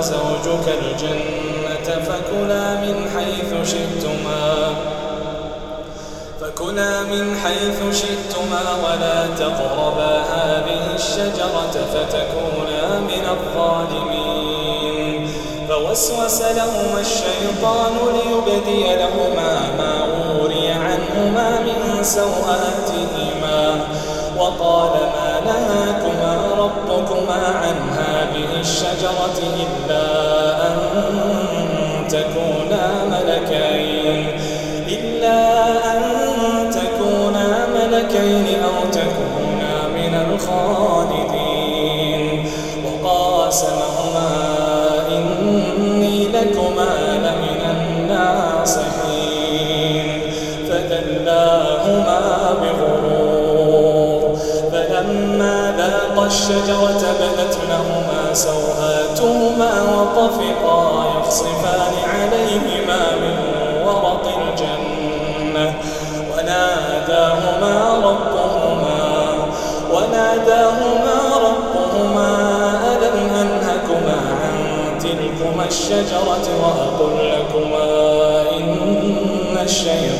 وزوجك الجنة فكلا من حيث شئتما. فكلا من حيث شئتما ولا تقربا هذه الشجرة فتكونا من الظالمين. فوسوس لهما الشيطان ليبدي لهما ما وري عنهما من سوآتهما. وقال ما نهاكما ربكما عن هذه الشجرة إلا تكونا ملكين. إلا أن تكونا ملكين أو تكونا من الخالدين. فلما ذاقا الشجرة بدت لهما سوآتهما وطفقا يخصفان عليهما من ورق الجنة. وناداهما ربهما وناداهما ربهما ألم أنهكما عن تلكما الشجرة وأقل لكما إن الشيطان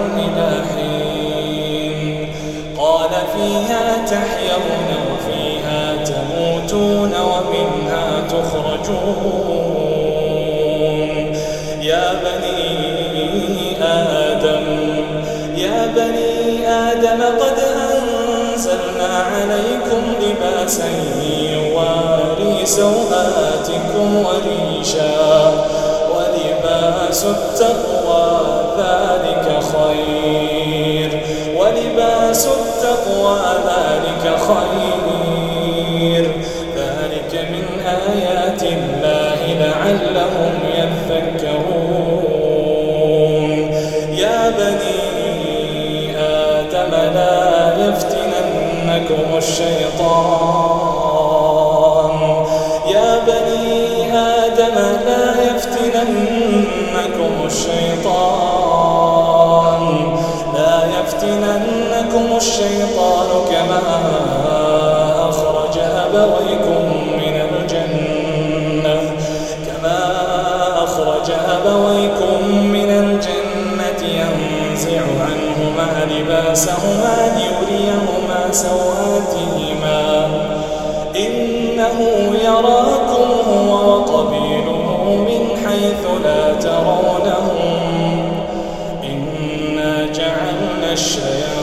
تخرجون يا بني آدم يا بني آدم قد أنزلنا عليكم لباسا يواري سوآتكم وريشا ولباس التقوى ذلك خير ولباس التقوى ذلك خير. لعلهم يذكرون. يا بني آدم لا يفتننكم الشيطان. يا بني آدم لا يفتننكم الشيطان. لا يفتننكم الشيطان كما أخرج أبويكم أبويكم من الجنة ينزع عنهما لباسهما ليريهما سوآتهما. إنه يراكم هو وقبيله من حيث لا ترونهم. إنا جعلنا الشياطين